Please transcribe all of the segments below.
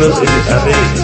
Pro,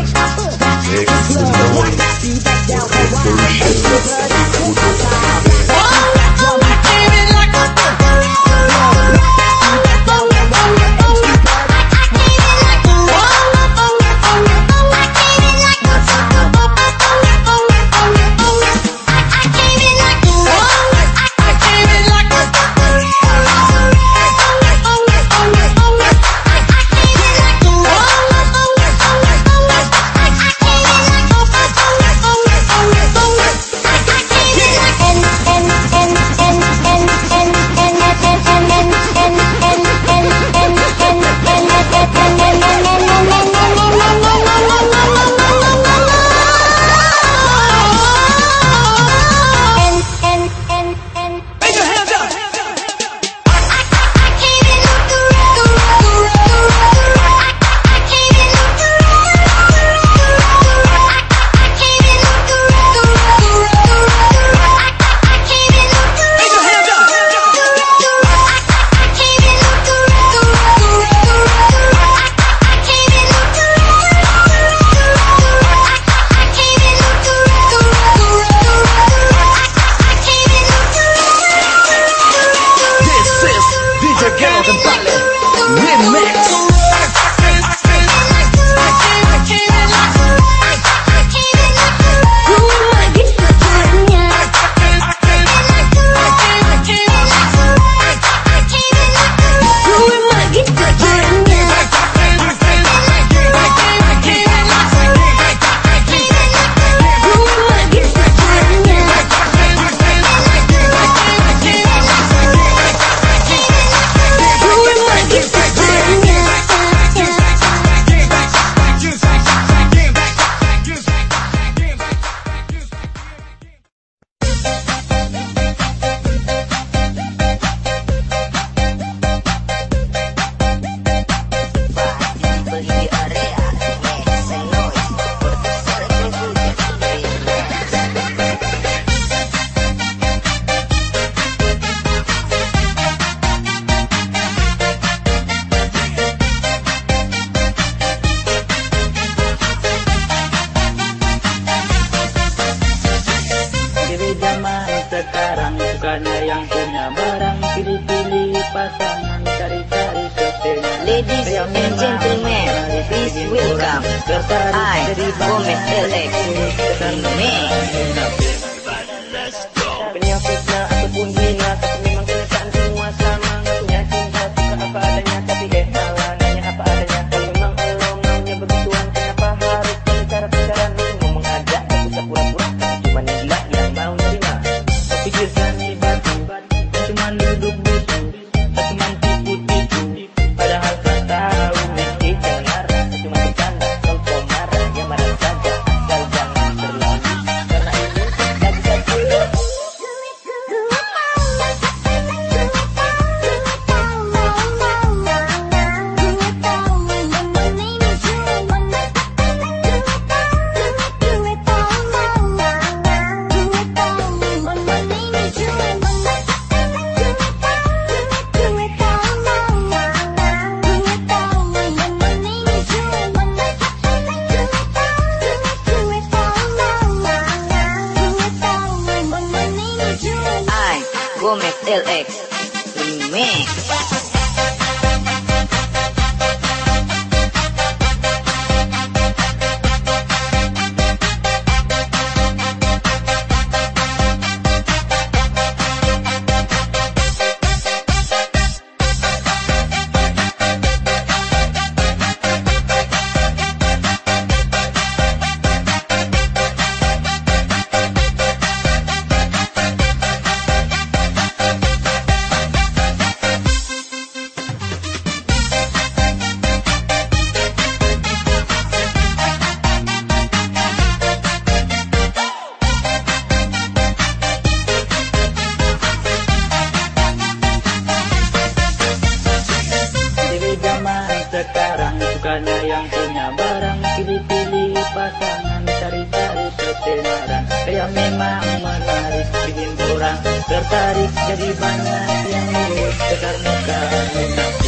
pasangan cari-cari ketenaran Pria memang menarik bikin orang. Tertarik Jadi banyak yang ngurus sekarang muka.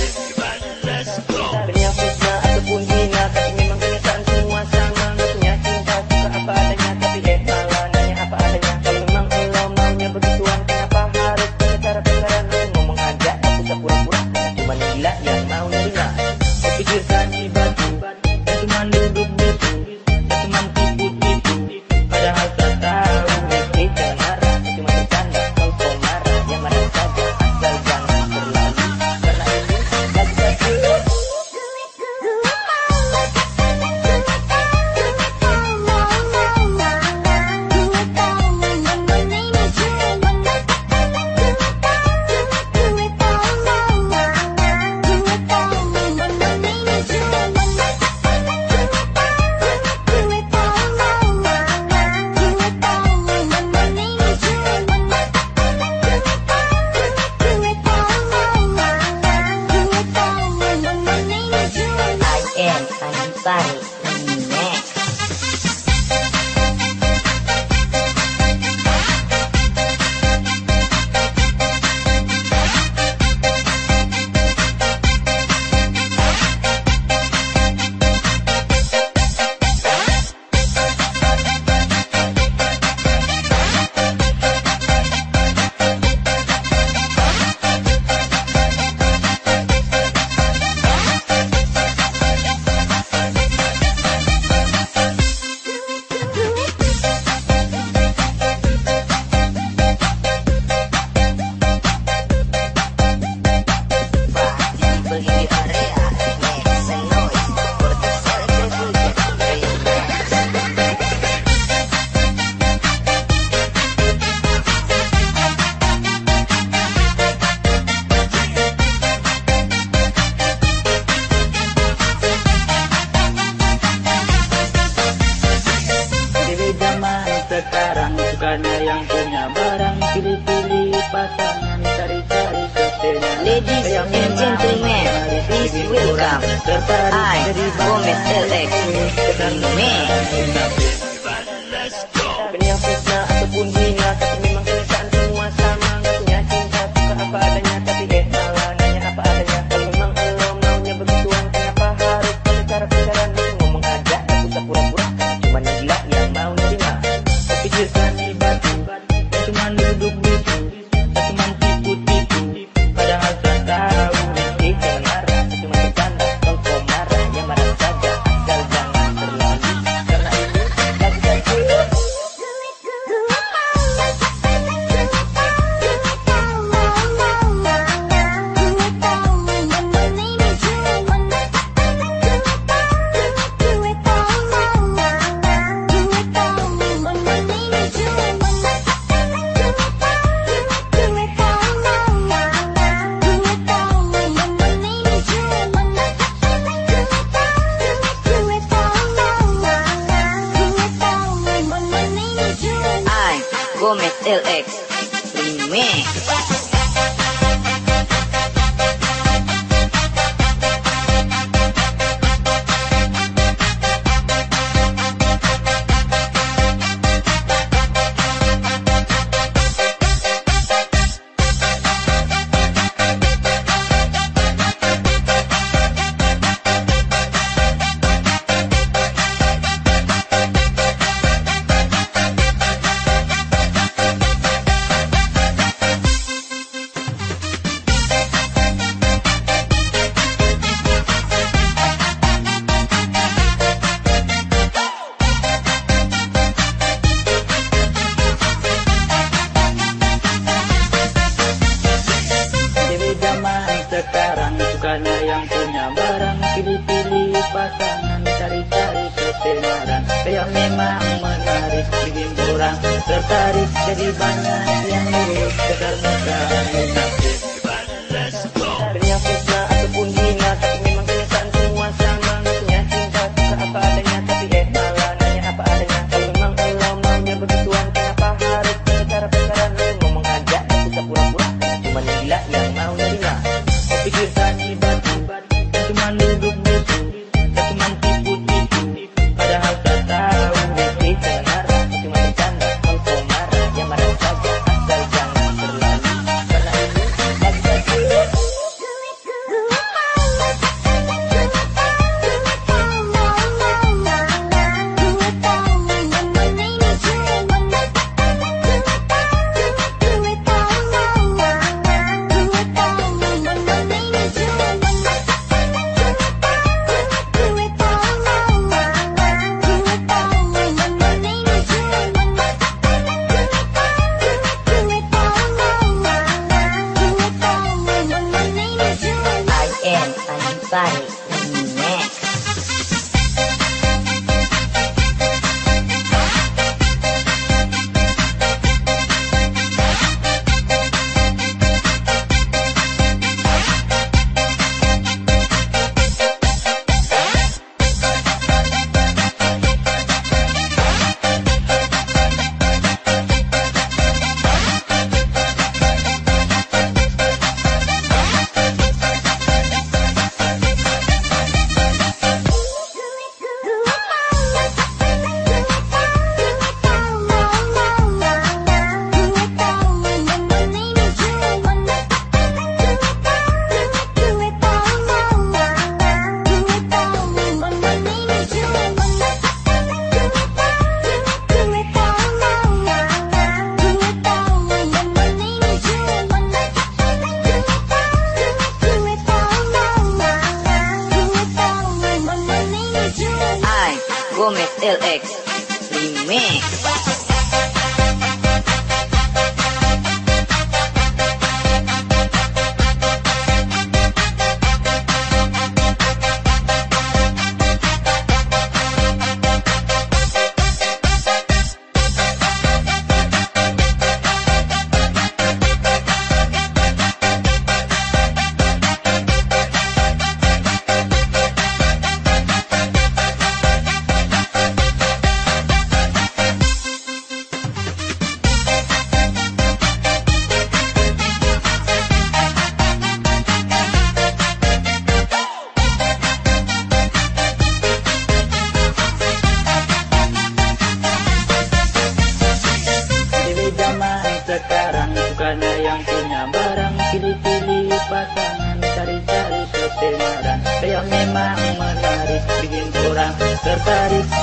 no do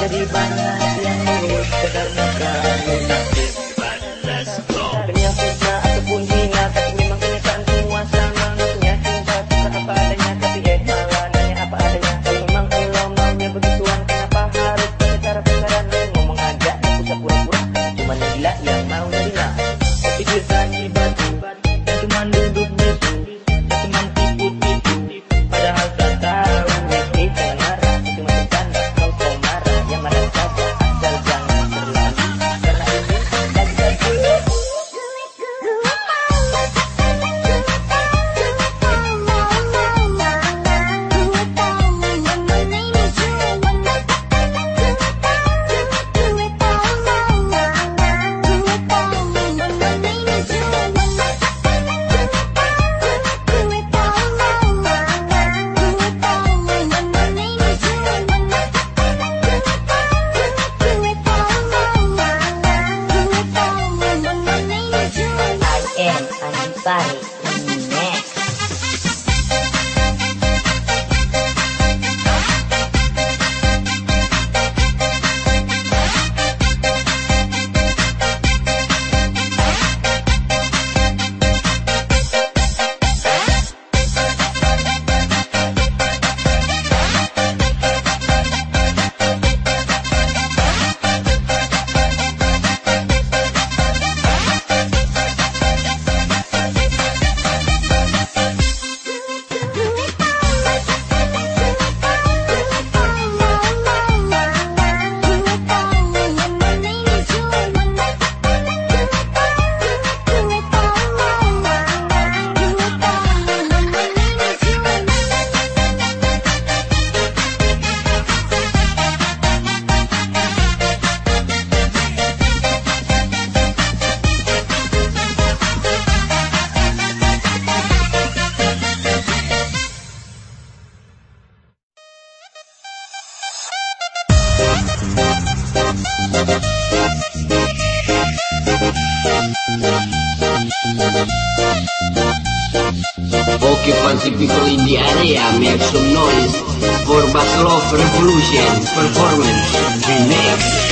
Caribana. party people in the area make some noise for Backlove Revolution performance remix.